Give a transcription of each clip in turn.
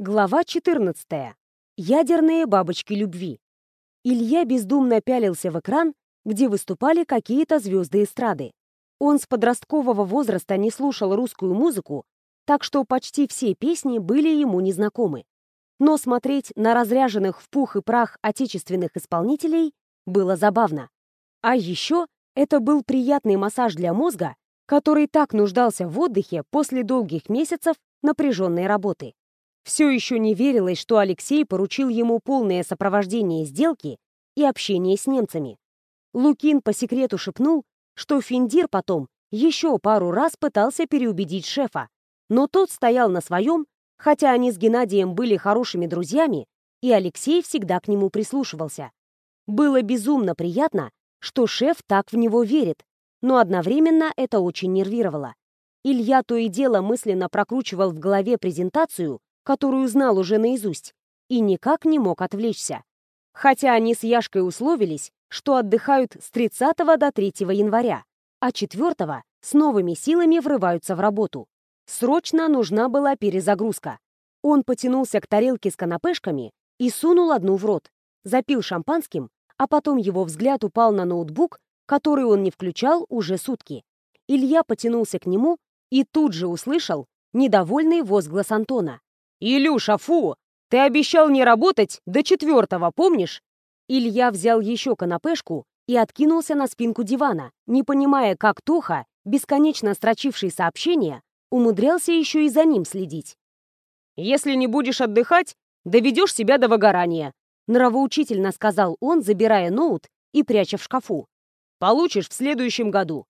Глава 14. Ядерные бабочки любви. Илья бездумно пялился в экран, где выступали какие-то звезды эстрады. Он с подросткового возраста не слушал русскую музыку, так что почти все песни были ему незнакомы. Но смотреть на разряженных в пух и прах отечественных исполнителей было забавно. А еще это был приятный массаж для мозга, который так нуждался в отдыхе после долгих месяцев напряженной работы. Все еще не верилось, что Алексей поручил ему полное сопровождение сделки и общение с немцами. Лукин по секрету шепнул, что Финдир потом еще пару раз пытался переубедить шефа, но тот стоял на своем, хотя они с Геннадием были хорошими друзьями, и Алексей всегда к нему прислушивался. Было безумно приятно, что шеф так в него верит, но одновременно это очень нервировало. Илья то и дело мысленно прокручивал в голове презентацию, которую знал уже наизусть, и никак не мог отвлечься. Хотя они с Яшкой условились, что отдыхают с 30 до 3 января, а 4 с новыми силами врываются в работу. Срочно нужна была перезагрузка. Он потянулся к тарелке с канапешками и сунул одну в рот, запил шампанским, а потом его взгляд упал на ноутбук, который он не включал уже сутки. Илья потянулся к нему и тут же услышал недовольный возглас Антона. «Илюша, фу! Ты обещал не работать до четвертого, помнишь?» Илья взял еще канапешку и откинулся на спинку дивана, не понимая, как Тоха, бесконечно строчивший сообщения, умудрялся еще и за ним следить. «Если не будешь отдыхать, доведешь себя до выгорания», нравоучительно сказал он, забирая ноут и пряча в шкафу. «Получишь в следующем году.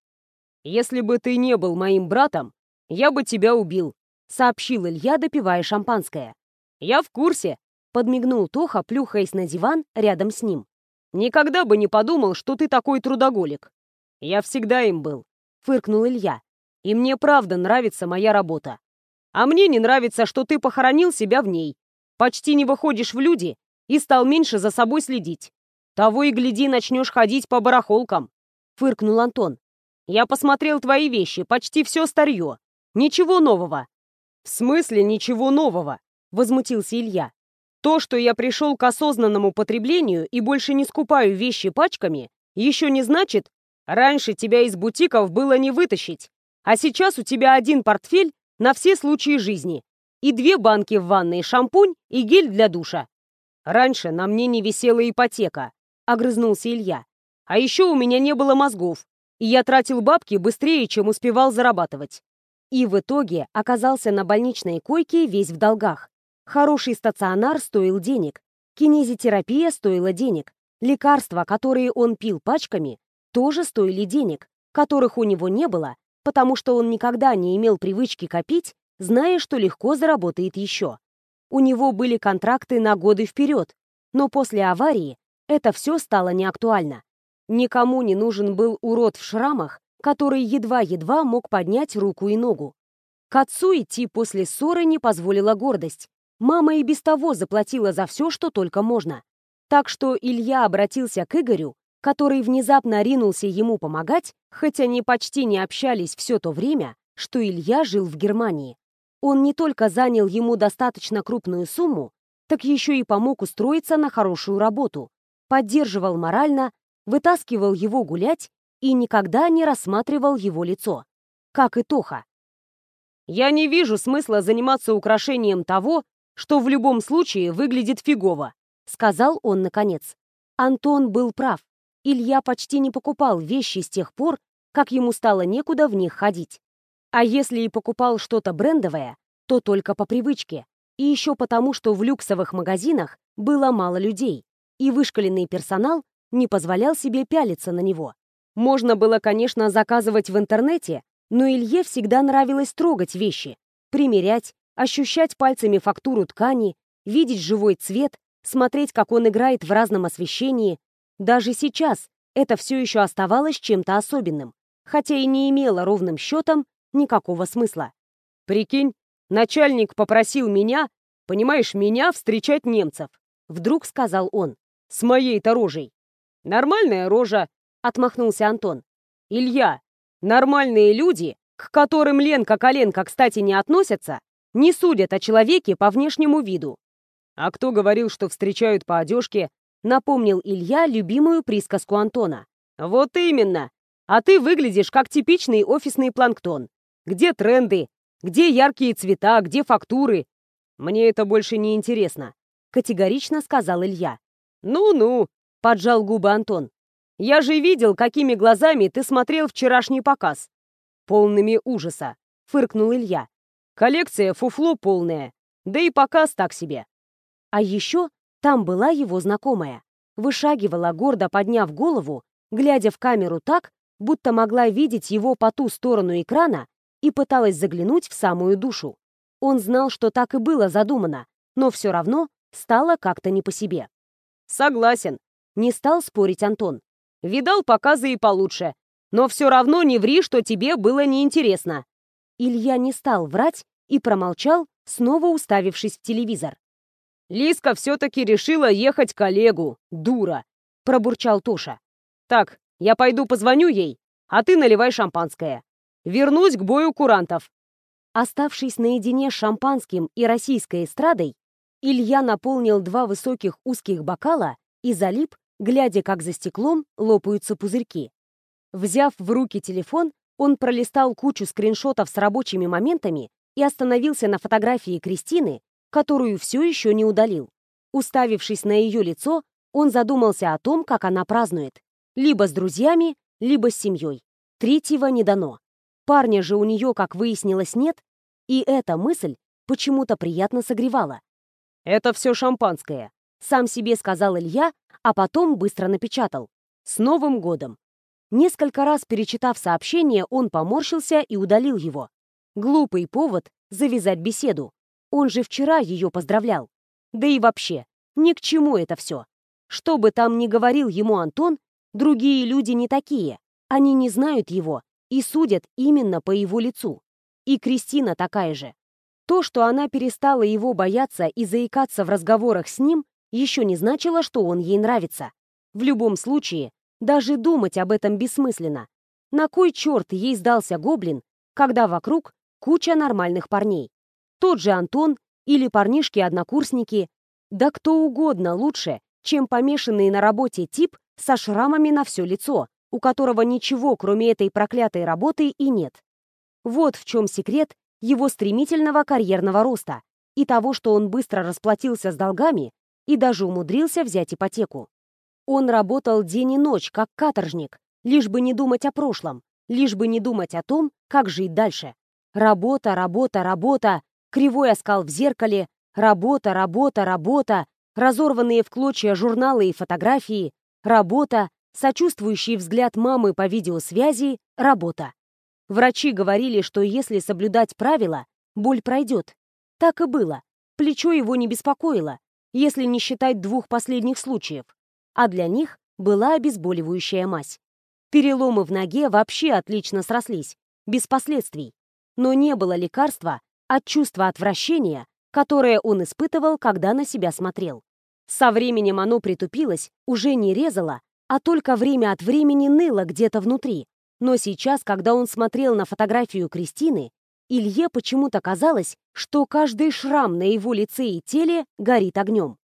Если бы ты не был моим братом, я бы тебя убил. — сообщил Илья, допивая шампанское. «Я в курсе», — подмигнул Тоха, плюхаясь на диван рядом с ним. «Никогда бы не подумал, что ты такой трудоголик». «Я всегда им был», — фыркнул Илья. «И мне правда нравится моя работа. А мне не нравится, что ты похоронил себя в ней. Почти не выходишь в люди и стал меньше за собой следить. Того и гляди, начнешь ходить по барахолкам», — фыркнул Антон. «Я посмотрел твои вещи, почти все старье. Ничего нового. «В смысле ничего нового?» — возмутился Илья. «То, что я пришел к осознанному потреблению и больше не скупаю вещи пачками, еще не значит, раньше тебя из бутиков было не вытащить, а сейчас у тебя один портфель на все случаи жизни и две банки в ванной, шампунь и гель для душа. Раньше на мне не висела ипотека», — огрызнулся Илья. «А еще у меня не было мозгов, и я тратил бабки быстрее, чем успевал зарабатывать. И в итоге оказался на больничной койке весь в долгах. Хороший стационар стоил денег, кинезитерапия стоила денег, лекарства, которые он пил пачками, тоже стоили денег, которых у него не было, потому что он никогда не имел привычки копить, зная, что легко заработает еще. У него были контракты на годы вперед, но после аварии это все стало неактуально. Никому не нужен был урод в шрамах, который едва-едва мог поднять руку и ногу. К отцу идти после ссоры не позволила гордость. Мама и без того заплатила за все, что только можно. Так что Илья обратился к Игорю, который внезапно ринулся ему помогать, хотя они почти не общались все то время, что Илья жил в Германии. Он не только занял ему достаточно крупную сумму, так еще и помог устроиться на хорошую работу, поддерживал морально, вытаскивал его гулять и никогда не рассматривал его лицо. Как и Тоха. «Я не вижу смысла заниматься украшением того, что в любом случае выглядит фигово», сказал он наконец. Антон был прав. Илья почти не покупал вещи с тех пор, как ему стало некуда в них ходить. А если и покупал что-то брендовое, то только по привычке. И еще потому, что в люксовых магазинах было мало людей, и вышкаленный персонал не позволял себе пялиться на него. Можно было, конечно, заказывать в интернете, но Илье всегда нравилось трогать вещи, примерять, ощущать пальцами фактуру ткани, видеть живой цвет, смотреть, как он играет в разном освещении. Даже сейчас это все еще оставалось чем-то особенным, хотя и не имело ровным счетом никакого смысла. «Прикинь, начальник попросил меня, понимаешь, меня встречать немцев», вдруг сказал он, с моей-то рожей. Нормальная рожа, — отмахнулся Антон. «Илья, нормальные люди, к которым Ленка Коленко, кстати, не относятся, Не судят о человеке по внешнему виду. А кто говорил, что встречают по одежке, напомнил Илья любимую присказку Антона. Вот именно. А ты выглядишь как типичный офисный планктон. Где тренды? Где яркие цвета? Где фактуры? Мне это больше не интересно, категорично сказал Илья. Ну-ну, поджал губы Антон. Я же видел, какими глазами ты смотрел вчерашний показ. Полными ужаса, фыркнул Илья. Коллекция фуфло полная, да и показ так себе. А еще там была его знакомая. Вышагивала, гордо подняв голову, глядя в камеру так, будто могла видеть его по ту сторону экрана и пыталась заглянуть в самую душу. Он знал, что так и было задумано, но все равно стало как-то не по себе. «Согласен», — не стал спорить Антон. «Видал показы и получше. Но все равно не ври, что тебе было неинтересно». Илья не стал врать и промолчал, снова уставившись в телевизор. «Лиска все-таки решила ехать к Олегу, дура», — пробурчал Тоша. «Так, я пойду позвоню ей, а ты наливай шампанское. Вернусь к бою курантов». Оставшись наедине с шампанским и российской эстрадой, Илья наполнил два высоких узких бокала и залип, глядя, как за стеклом лопаются пузырьки. Взяв в руки телефон, он пролистал кучу скриншотов с рабочими моментами и остановился на фотографии Кристины, которую все еще не удалил. Уставившись на ее лицо, он задумался о том, как она празднует. Либо с друзьями, либо с семьей. Третьего не дано. Парня же у нее, как выяснилось, нет, и эта мысль почему-то приятно согревала. «Это все шампанское», — сам себе сказал Илья, а потом быстро напечатал. «С Новым годом!» Несколько раз перечитав сообщение, он поморщился и удалил его. Глупый повод завязать беседу. Он же вчера ее поздравлял. Да и вообще, ни к чему это все. Что бы там ни говорил ему Антон, другие люди не такие. Они не знают его и судят именно по его лицу. И Кристина такая же. То, что она перестала его бояться и заикаться в разговорах с ним, еще не значило, что он ей нравится. В любом случае, даже думать об этом бессмысленно. На кой черт ей сдался гоблин, когда вокруг куча нормальных парней? Тот же Антон или парнишки-однокурсники, да кто угодно лучше, чем помешанный на работе тип со шрамами на все лицо, у которого ничего, кроме этой проклятой работы, и нет. Вот в чем секрет его стремительного карьерного роста и того, что он быстро расплатился с долгами и даже умудрился взять ипотеку. Он работал день и ночь, как каторжник, лишь бы не думать о прошлом, лишь бы не думать о том, как жить дальше. Работа, работа, работа, кривой оскал в зеркале, работа, работа, работа, разорванные в клочья журналы и фотографии, работа, сочувствующий взгляд мамы по видеосвязи, работа. Врачи говорили, что если соблюдать правила, боль пройдет. Так и было. Плечо его не беспокоило, если не считать двух последних случаев. А для них была обезболивающая мазь. Переломы в ноге вообще отлично срослись, без последствий. Но не было лекарства от чувства отвращения, которое он испытывал, когда на себя смотрел. Со временем оно притупилось, уже не резало, а только время от времени ныло где-то внутри, но сейчас, когда он смотрел на фотографию Кристины, Илье почему-то казалось, что каждый шрам на его лице и теле горит огнем.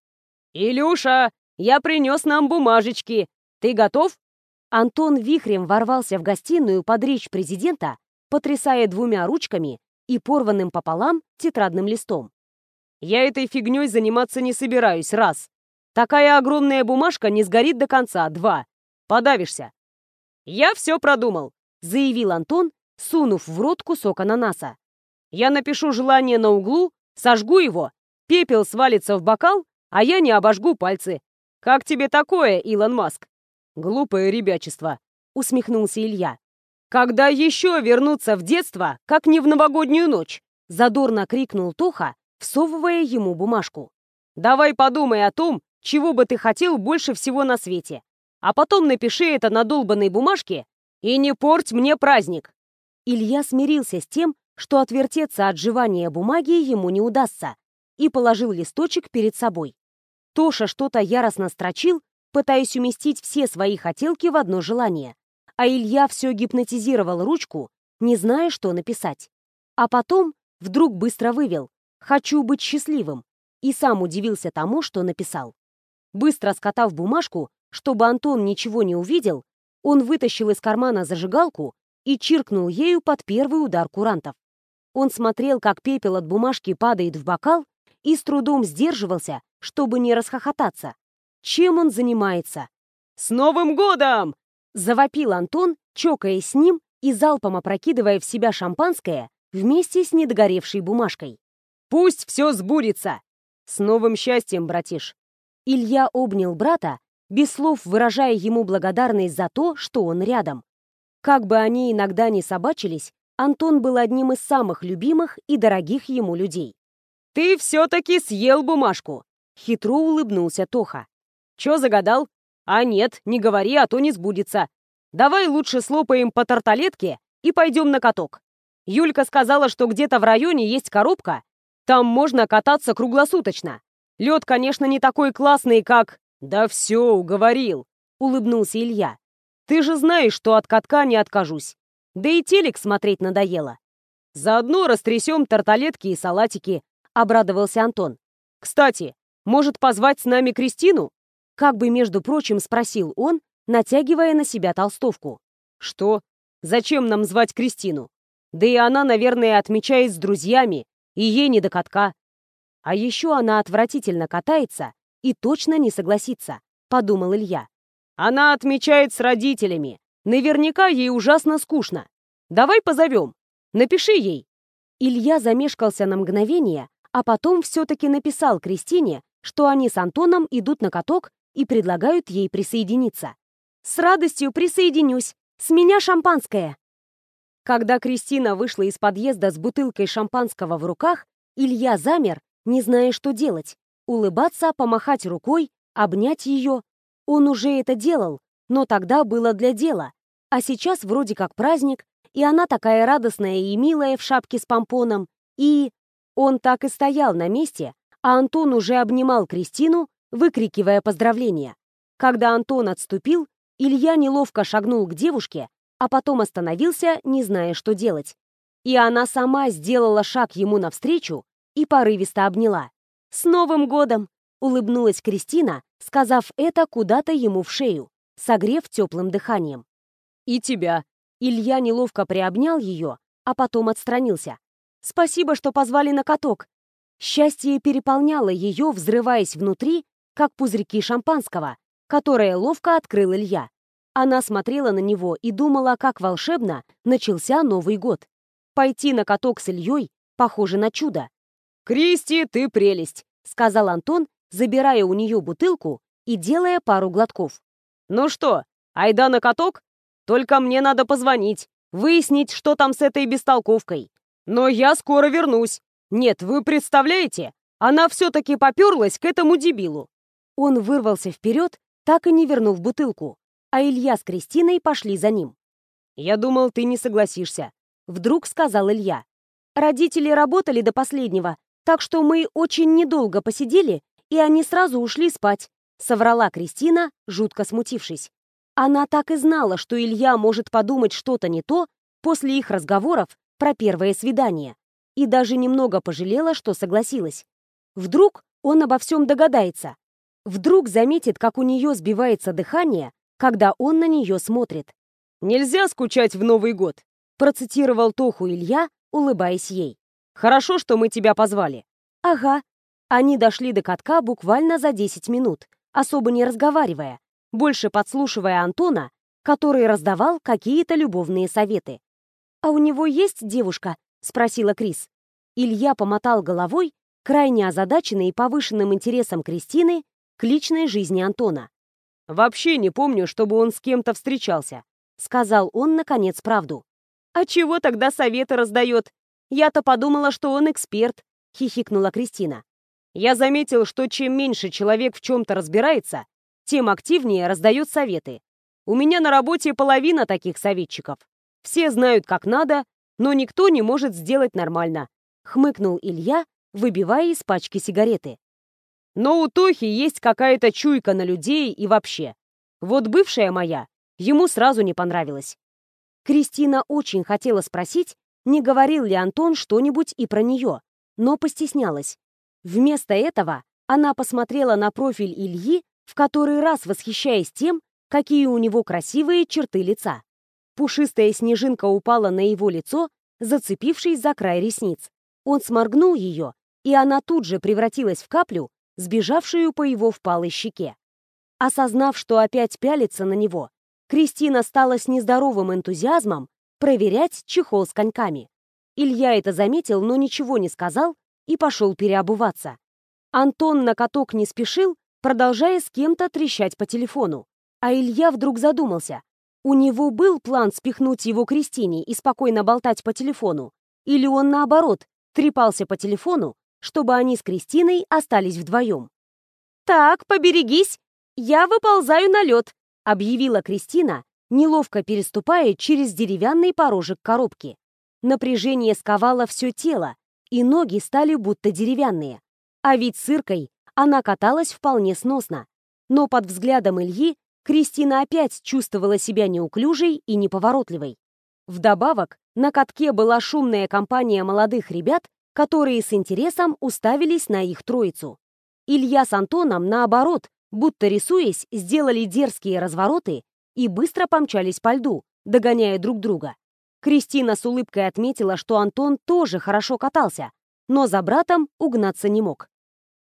«Илюша, я принес нам бумажечки. Ты готов?» Антон вихрем ворвался в гостиную под речь президента, потрясая двумя ручками и порванным пополам тетрадным листом. «Я этой фигней заниматься не собираюсь, раз. Такая огромная бумажка не сгорит до конца, два. Подавишься. «Я все продумал», — заявил Антон, сунув в рот кусок ананаса. «Я напишу желание на углу, сожгу его, пепел свалится в бокал, а я не обожгу пальцы. Как тебе такое, Илон Маск?» «Глупое ребячество», — усмехнулся Илья. «Когда еще вернуться в детство, как не в новогоднюю ночь?» — задорно крикнул Тоха, всовывая ему бумажку. «Давай подумай о том, чего бы ты хотел больше всего на свете а потом напиши это на долбанной бумажке и не порть мне праздник!» Илья смирился с тем, что отвертеться от жевания бумаги ему не удастся, и положил листочек перед собой. Тоша что-то яростно строчил, пытаясь уместить все свои хотелки в одно желание, а Илья все гипнотизировал ручку, не зная, что написать. А потом вдруг быстро вывел «Хочу быть счастливым» и сам удивился тому, что написал. Быстро скотав бумажку, чтобы Антон ничего не увидел, он вытащил из кармана зажигалку и чиркнул ею под первый удар курантов. Он смотрел, как пепел от бумажки падает в бокал, и с трудом сдерживался, чтобы не расхохотаться. Чем он занимается? «С Новым годом!» — завопил Антон, чокаясь с ним и залпом опрокидывая в себя шампанское вместе с недогоревшей бумажкой. «Пусть все сбудется! С новым счастьем, братиш!» Илья обнял брата, без слов выражая ему благодарность за то, что он рядом. Как бы они иногда не собачились, Антон был одним из самых любимых и дорогих ему людей. «Ты все-таки съел бумажку!» Хитро улыбнулся Тоха. «Че загадал? А нет, не говори, а то не сбудется. Давай лучше слопаем по тарталетке и пойдем на каток. Юлька сказала, что где-то в районе есть коробка. Там можно кататься круглосуточно. Лед, конечно, не такой классный, как... Да все, уговорил, улыбнулся Илья. Ты же знаешь, что от катка не откажусь. Да и телек смотреть надоело. Заодно растрясем тарталетки и салатики, обрадовался Антон. Кстати, может позвать с нами Кристину? Как бы, между прочим, спросил он, натягивая на себя толстовку. Что? Зачем нам звать Кристину? Да и она, наверное, отмечает с друзьями, и ей не до катка. А еще она отвратительно катается и точно не согласится, подумал Илья. Она отмечает с родителями. Наверняка ей ужасно скучно. Давай позовем. Напиши ей. Илья замешкался на мгновение, а потом все-таки написал Кристине, что они с Антоном идут на каток и предлагают ей присоединиться. «С радостью присоединюсь. С меня шампанское!» Когда Кристина вышла из подъезда с бутылкой шампанского в руках, Илья замер, не зная, что делать. Улыбаться, помахать рукой, обнять ее. Он уже это делал, но тогда было для дела. А сейчас вроде как праздник, и она такая радостная и милая в шапке с помпоном, и... Он так и стоял на месте, а Антон уже обнимал Кристину, выкрикивая поздравления. Когда Антон отступил, Илья неловко шагнул к девушке, а потом остановился, не зная, что делать. И она сама сделала шаг ему навстречу и порывисто обняла. «С Новым годом!» — улыбнулась Кристина, сказав это куда-то ему в шею, согрев теплым дыханием. «И тебя!» Илья неловко приобнял ее, а потом отстранился. «Спасибо, что позвали на каток!» Счастье переполняло ее, взрываясь внутри, как пузырьки шампанского, которое ловко открыл Илья. Она смотрела на него и думала, как волшебно начался Новый год. Пойти на каток с Ильей похоже на чудо. «Кристи, ты прелесть!» — сказал Антон, забирая у нее бутылку и делая пару глотков. «Ну что, айда на каток? Только мне надо позвонить, выяснить, что там с этой бестолковкой. Но я скоро вернусь. Нет, вы представляете? Она все-таки поперлась к этому дебилу. Он вырвался вперед, так и не вернув бутылку, а Илья с Кристиной пошли за ним. «Я думал, ты не согласишься», — вдруг сказал Илья. «Родители работали до последнего, так что мы очень недолго посидели, и они сразу ушли спать», — соврала Кристина, жутко смутившись. Она так и знала, что Илья может подумать что-то не то после их разговоров про первое свидание, и даже немного пожалела, что согласилась. Вдруг он обо всем догадается, Вдруг заметит, как у нее сбивается дыхание, когда он на нее смотрит. «Нельзя скучать в Новый год», процитировал Тоху Илья, улыбаясь ей. «Хорошо, что мы тебя позвали». «Ага». Они дошли до катка буквально за 10 минут, особо не разговаривая, больше подслушивая Антона, который раздавал какие-то любовные советы. «А у него есть девушка?» — спросила Крис. Илья помотал головой, крайне озадаченный повышенным интересом Кристины к личной жизни Антона. «Вообще не помню, чтобы он с кем-то встречался», — сказал он, наконец, правду. «А чего тогда советы раздает? Я-то подумала, что он эксперт», — хихикнула Кристина. «Я заметил, что чем меньше человек в чем-то разбирается, тем активнее раздает советы. У меня на работе половина таких советчиков. Все знают, как надо, но никто не может сделать нормально», — хмыкнул Илья, выбивая из пачки сигареты. Но у Тохи есть какая-то чуйка на людей и вообще. Вот бывшая моя ему сразу не понравилась. Кристина очень хотела спросить, не говорил ли Антон что-нибудь и про нее, но постеснялась. Вместо этого она посмотрела на профиль Ильи, в который раз восхищаясь тем, какие у него красивые черты лица. Пушистая снежинка упала на его лицо, зацепившись за край ресниц. Он сморгнул ее, и она тут же превратилась в каплю, сбежавшую по его впалой щеке. Осознав, что опять пялится на него, Кристина стала с нездоровым энтузиазмом проверять чехол с коньками. Илья это заметил, но ничего не сказал и пошел переобуваться. Антон на каток не спешил, продолжая с кем-то трещать по телефону. А Илья вдруг задумался. У него был план спихнуть его Кристине и спокойно болтать по телефону? Или он, наоборот, трепался по телефону, чтобы они с Кристиной остались вдвоем? «Так, поберегись, я выползаю на лед», — объявила Кристина, неловко переступая через деревянный порожек коробки. Напряжение сковало все тело, и ноги стали будто деревянные. А ведь с Иркой она каталась вполне сносно. Но под взглядом Ильи Кристина опять чувствовала себя неуклюжей и неповоротливой. Вдобавок, на катке была шумная компания молодых ребят, которые с интересом уставились на их троицу. Илья с Антоном, наоборот, будто рисуясь, сделали дерзкие развороты и быстро помчались по льду, догоняя друг друга. Кристина с улыбкой отметила, что Антон тоже хорошо катался, но за братом угнаться не мог.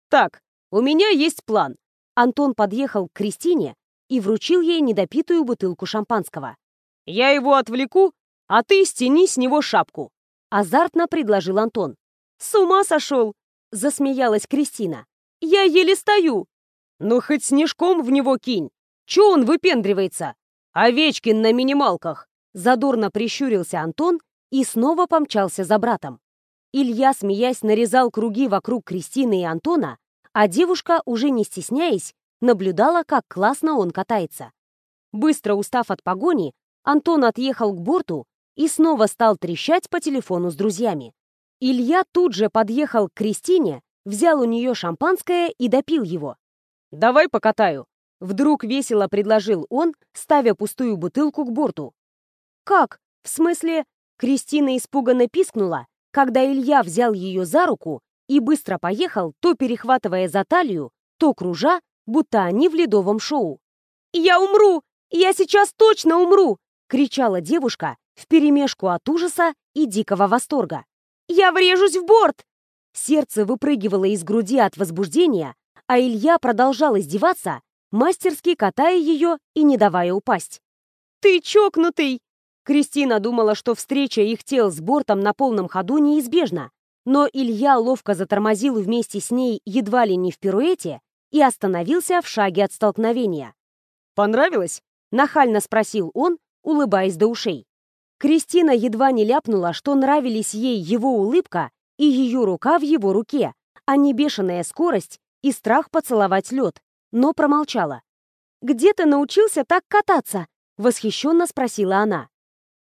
«Так, у меня есть план». Антон подъехал к Кристине и вручил ей недопитую бутылку шампанского. «Я его отвлеку, а ты стяни с него шапку!» Азартно предложил Антон. «С ума сошел!» — засмеялась Кристина. «Я еле стою!» «Ну, хоть снежком в него кинь! Че он выпендривается? Овечкин на минималках!» Задорно прищурился Антон и снова помчался за братом. Илья, смеясь, нарезал круги вокруг Кристины и Антона, а девушка, уже не стесняясь, наблюдала, как классно он катается. Быстро устав от погони, Антон отъехал к борту и снова стал трещать по телефону с друзьями. Илья тут же подъехал к Кристине, взял у нее шампанское и допил его. «Давай покатаю», — вдруг весело предложил он, ставя пустую бутылку к борту. «Как? В смысле...» Кристина испуганно пискнула, когда Илья взял ее за руку и быстро поехал, то перехватывая за талию, то кружа, будто они в ледовом шоу. «Я умру! Я сейчас точно умру!» — кричала девушка вперемешку от ужаса и дикого восторга. «Я врежусь в борт!» Сердце выпрыгивало из груди от возбуждения, а Илья продолжал издеваться, мастерски катая ее и не давая упасть. «Ты чокнутый!» Кристина думала, что встреча их тел с бортом на полном ходу неизбежна, но Илья ловко затормозил вместе с ней едва ли не в пируэте и остановился в шаге от столкновения. «Понравилось?» — нахально спросил он, улыбаясь до ушей. Кристина едва не ляпнула, что нравились ей его улыбка и ее рука в его руке, а не бешеная скорость и страх поцеловать лед, но промолчала. «Где ты научился так кататься?» — восхищенно спросила она.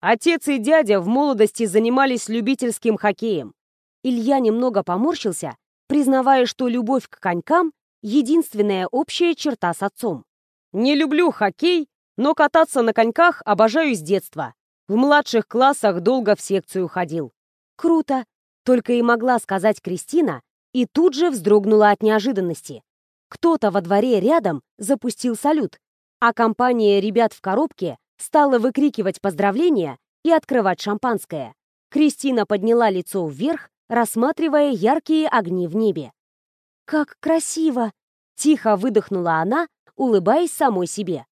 Отец и дядя в молодости занимались любительским хоккеем. Илья немного поморщился, признавая, что любовь к конькам единственная общая черта с отцом. «Не люблю хоккей, но кататься на коньках обожаю с детства. В младших классах долго в секцию ходил». «Круто!» — только и могла сказать Кристина, и тут же вздрогнула от неожиданности. Кто-то во дворе рядом запустил салют, а компания ребят в коробке стала выкрикивать поздравления и открывать шампанское. Кристина подняла лицо вверх, рассматривая яркие огни в небе. «Как красиво!» — тихо выдохнула она, улыбаясь самой себе.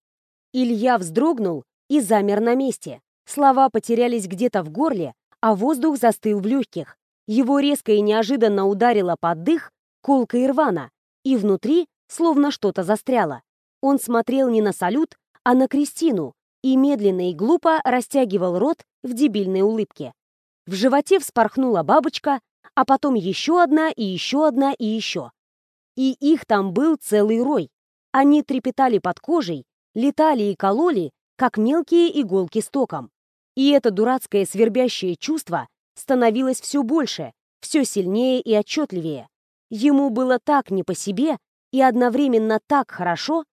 Илья вздрогнул и замер на месте. Слова потерялись где-то в горле, а воздух застыл в легких. Его резко и неожиданно ударило под дых колка Ирвана, и внутри словно что-то застряло. Он смотрел не на салют, а на Кристину и медленно и глупо растягивал рот в дебильной улыбке. В животе вспорхнула бабочка, а потом еще одна и еще одна и еще. И их там был целый рой. Они трепетали под кожей, летали и кололи, как мелкие иголки с током. И это дурацкое свербящее чувство становилось все больше, все сильнее и отчетливее. Ему было так не по себе и одновременно так хорошо.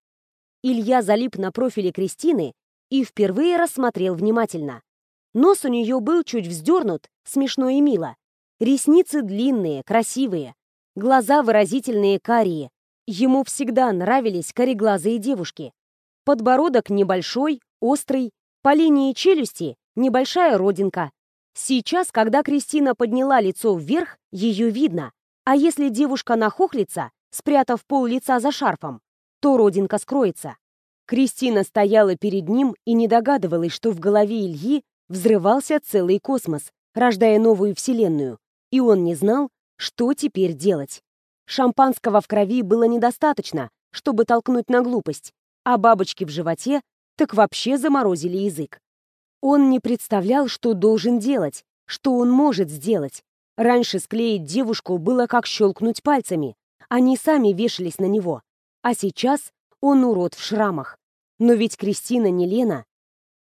Илья залип на профиле Кристины и впервые рассмотрел внимательно. Нос у нее был чуть вздернут, смешно и мило. Ресницы длинные, красивые, глаза выразительные карие. Ему всегда нравились кореглазые девушки. Подбородок небольшой, острый, по линии челюсти небольшая родинка. Сейчас, когда Кристина подняла лицо вверх, ее видно. А если девушка нахохлится, спрятав пол лица за шарфом, то родинка скроется. Кристина стояла перед ним и не догадывалась, что в голове Ильи взрывался целый космос, рождая новую вселенную, и он не знал, что теперь делать. Шампанского в крови было недостаточно, чтобы толкнуть на глупость, а бабочки в животе так вообще заморозили язык. Он не представлял, что должен делать, что он может сделать. Раньше склеить девушку было как щелкнуть пальцами. Они сами вешались на него. А сейчас он урод в шрамах. Но ведь Кристина не Лена.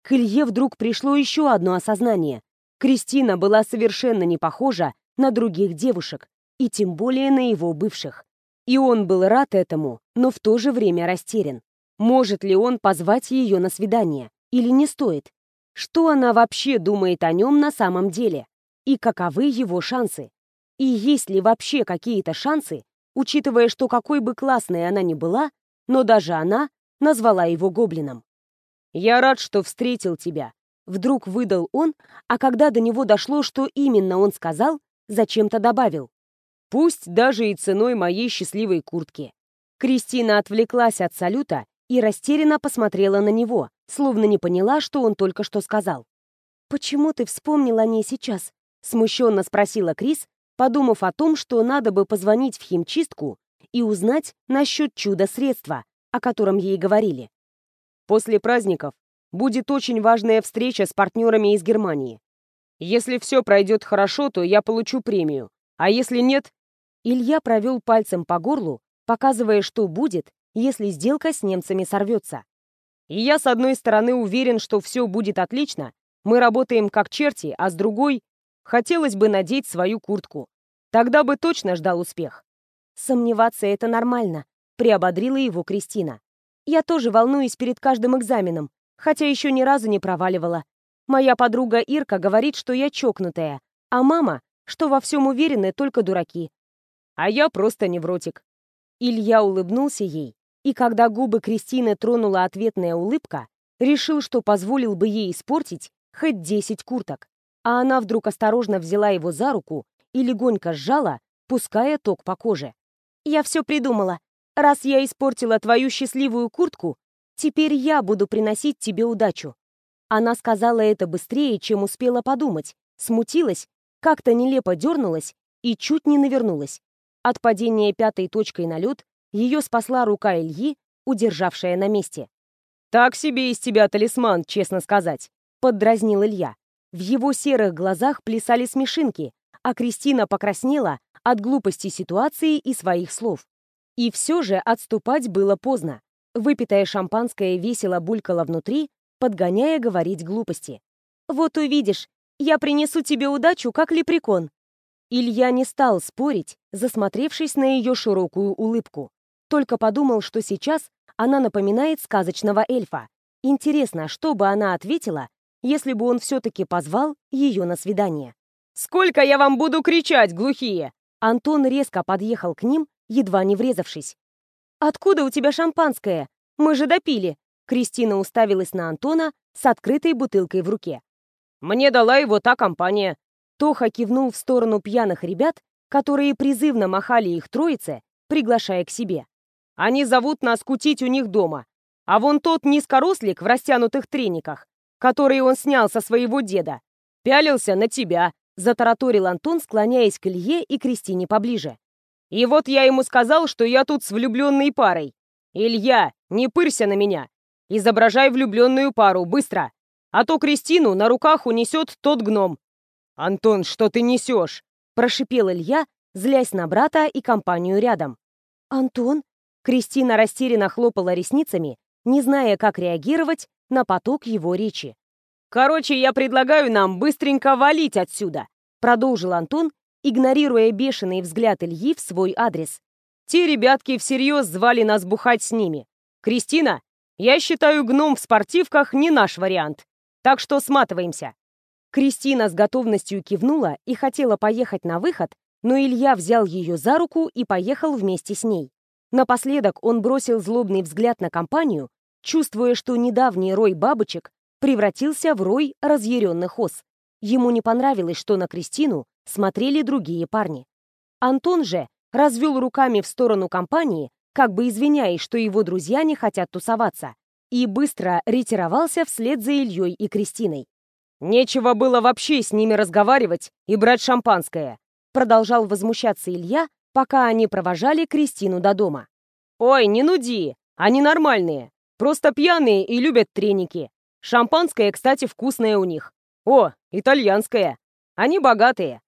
К Илье вдруг пришло еще одно осознание. Кристина была совершенно не похожа на других девушек, и тем более на его бывших. И он был рад этому, но в то же время растерян. Может ли он позвать ее на свидание? Или не стоит? Что она вообще думает о нем на самом деле? И каковы его шансы? И есть ли вообще какие-то шансы, учитывая, что какой бы классной она ни была, но даже она назвала его гоблином. «Я рад, что встретил тебя», — вдруг выдал он, а когда до него дошло, что именно он сказал, зачем-то добавил. «Пусть даже и ценой моей счастливой куртки». Кристина отвлеклась от салюта и растерянно посмотрела на него, словно не поняла, что он только что сказал. «Почему ты вспомнил о ней сейчас?» — смущенно спросила Крис, подумав о том, что надо бы позвонить в химчистку и узнать насчет чудо-средства, о котором ей говорили. После праздников будет очень важная встреча с партнерами из Германии. Если все пройдет хорошо, то я получу премию, а если нет... Илья провел пальцем по горлу, показывая, что будет, если сделка с немцами сорвется. И я, с одной стороны, уверен, что все будет отлично, мы работаем как черти, а с другой, хотелось бы надеть свою куртку. Тогда бы точно ждал успех. Сомневаться это нормально. Приободрила его Кристина. Я тоже волнуюсь перед каждым экзаменом, хотя еще ни разу не проваливала. Моя подруга Ирка говорит, что я чокнутая, а мама, что во всем уверены только дураки. А я просто невротик. Илья улыбнулся ей, и когда губы Кристины тронула ответная улыбка, решил, что позволил бы ей испортить хоть десять курток. А она вдруг осторожно взяла его за руку и легонько сжала, пуская ток по коже. «Я все придумала. Раз я испортила твою счастливую куртку, теперь я буду приносить тебе удачу». Она сказала это быстрее, чем успела подумать, смутилась, как-то нелепо дернулась и чуть не навернулась. От падения пятой точкой на лед ее спасла рука Ильи, удержавшая на месте. «Так себе из тебя талисман, честно сказать», — поддразнил Илья. В его серых глазах плясали смешинки, а Кристина покраснела от глупости ситуации и своих слов. И все же отступать было поздно. Выпитое шампанское весело булькало внутри, подгоняя говорить глупости. «Вот увидишь, я принесу тебе удачу, как лепрекон». Илья не стал спорить, засмотревшись на ее широкую улыбку. Только подумал, что сейчас она напоминает сказочного эльфа. Интересно, что бы она ответила, если бы он все-таки позвал ее на свидание. «Сколько я вам буду кричать, глухие!» Антон резко подъехал к ним едва не врезавшись. «Откуда у тебя шампанское? Мы же допили!» Кристина уставилась на Антона с открытой бутылкой в руке. «Мне дала его та компания». Тоха кивнул в сторону пьяных ребят, которые призывно махали их троице, приглашая к себе. «Они зовут нас кутить у них дома. А вон тот низкорослик в растянутых трениках, который он снял со своего деда, пялился на тебя», затараторил Антон, склоняясь к Илье и Кристине поближе. И вот я ему сказал, что я тут с влюбленной парой. Илья, не пырься на меня. Изображай влюбленную пару, быстро. А то Кристину на руках унесет тот гном. Антон, что ты несешь? Прошипел Илья, злясь на брата и компанию рядом. Антон? Кристина растерянно хлопала ресницами, не зная, как реагировать на поток его речи. «Короче, я предлагаю нам быстренько валить отсюда», продолжил Антон, игнорируя бешеный взгляд Ильи в свой адрес. «Те ребятки всерьез звали нас бухать с ними. Кристина, я считаю, гном в спортивках не наш вариант. Так что сматываемся». Кристина с готовностью кивнула и хотела поехать на выход, но Илья взял ее за руку и поехал вместе с ней. Напоследок он бросил злобный взгляд на компанию, чувствуя, что недавний рой бабочек превратился в рой разъяренных ос. Ему не понравилось, что на Кристину смотрели другие парни. Антон же развел руками в сторону компании, как бы извиняясь, что его друзья не хотят тусоваться, и быстро ретировался вслед за Ильей и Кристиной. «Нечего было вообще с ними разговаривать и брать шампанское», продолжал возмущаться Илья, пока они провожали Кристину до дома. «Ой, не нуди! Они нормальные. Просто пьяные и любят треники. Шампанское, кстати, вкусное у них. О, итальянское. Они богатые».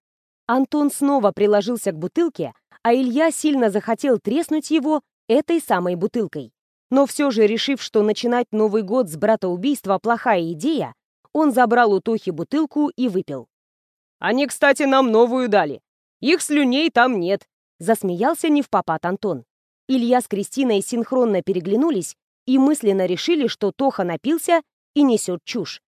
Антон снова приложился к бутылке, а Илья сильно захотел треснуть его этой самой бутылкой. Но все же, решив, что начинать Новый год с братоубийства плохая идея, он забрал у Тохи бутылку и выпил. «Они, кстати, нам новую дали. Их слюней там нет», — засмеялся не в попад Антон. Илья с Кристиной синхронно переглянулись и мысленно решили, что Тоха напился и несет чушь.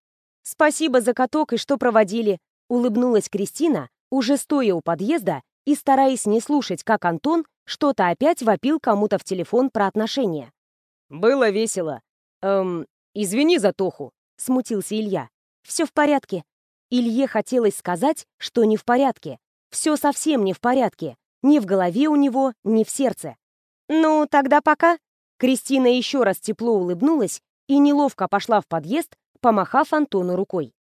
«Спасибо за каток и что проводили», — улыбнулась Кристина, уже стоя у подъезда и стараясь не слушать, как Антон что-то опять вопил кому-то в телефон про отношения. «Было весело. Эм, извини за Тоху», — смутился Илья. «Все в порядке». Илье хотелось сказать, что не в порядке. Все совсем не в порядке. Ни в голове у него, ни в сердце. «Ну, тогда пока». Кристина еще раз тепло улыбнулась и неловко пошла в подъезд, помахав Антону рукой.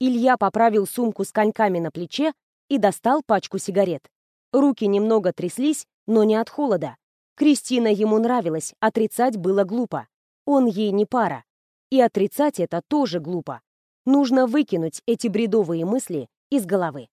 Илья поправил сумку с коньками на плече и достал пачку сигарет. Руки немного тряслись, но не от холода. Кристина ему нравилась, отрицать было глупо. Он ей не пара. И отрицать это тоже глупо. Нужно выкинуть эти бредовые мысли из головы.